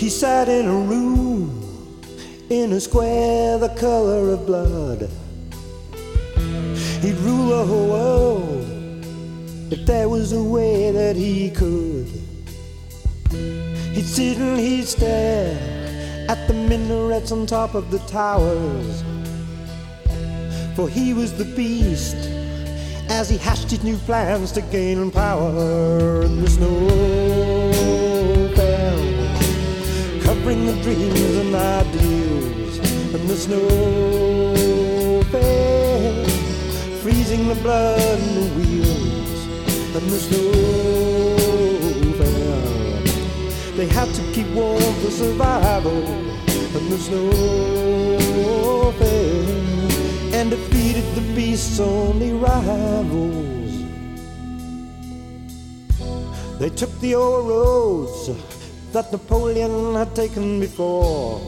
He sat in a room in a square the color of blood. He'd rule the whole world if there was a way that he could. He'd sit and he'd stare at the minarets on top of the towers. For he was the beast as he hatched his new plans to gain power in the snow covering the dreams and ideals, and the snow fell, freezing the blood in the wheels, and the snow fell. They had to keep warm for survival, and the snow fell and defeated the beast's only rivals. They took the old roads that Napoleon had taken before.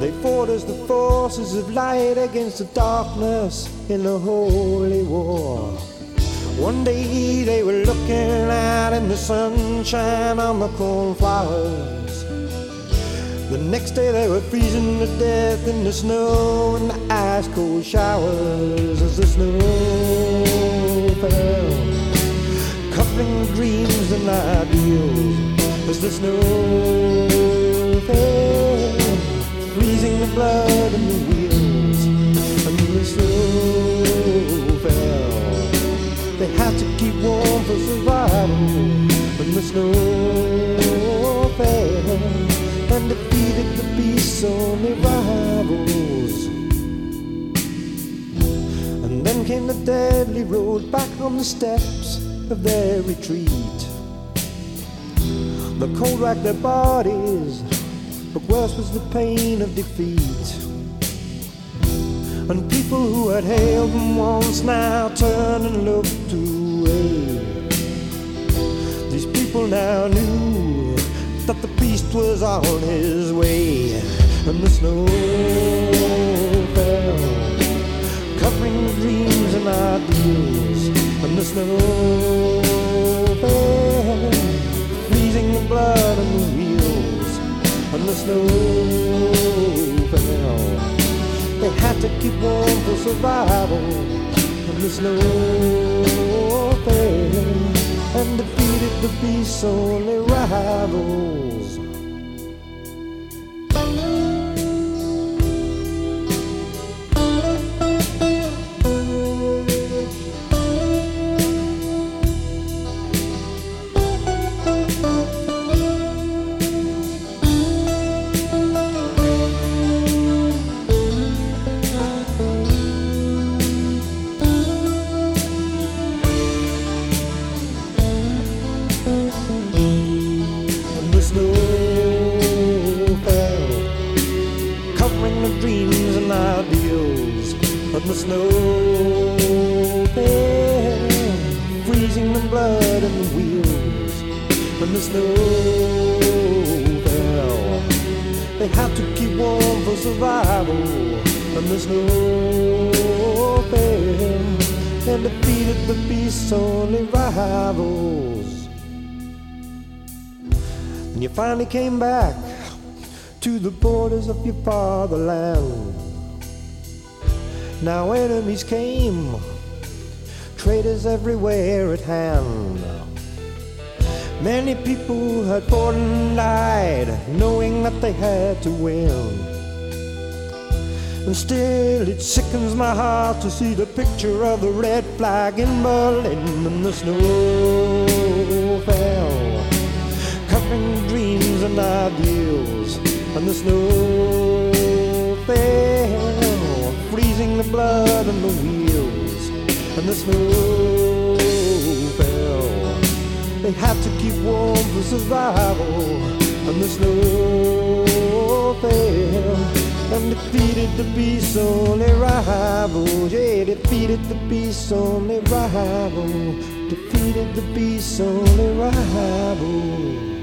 They fought as the forces of light against the darkness in the holy war. One day they were looking out in the sunshine on the cornflowers. The next day they were freezing to death in the snow and the ice cold showers as the snow fell, covering dreams and ideals as the snow fell, freezing the blood in the wheels and the snow fell. They had to keep warm for survival and the snow fell and defeated the beast's only rivals. And then came the deadly road back on the steps of their retreat. The cold racked their bodies, but worse was the pain of defeat. And people who had hailed them once now turned and looked away. These people now knew that the beast was on his way, freezing the blood on the wheels, the. They had to keep warm for survival, the and defeated the beast's only rivals. And the snow freezing the blood in the wheels, and the snow fell. They had to keep warm for survival, and the snow fell, and defeated the beast's only rivals. And you finally came back to the borders of your fatherland. Now enemies came, traitors everywhere at hand. Many people had fought and died, knowing that they had to win. And still it sickens my heart to see the picture of the red flag in Berlin and the snow fell covering dreams and ideals, and the snow fell, the blood on the wheels, and the snow fell. They had to keep warm for survival, and the snow fell. And defeated the beast's only rival. Yeah, defeated the beast's only rival. Defeated the beast's only rival.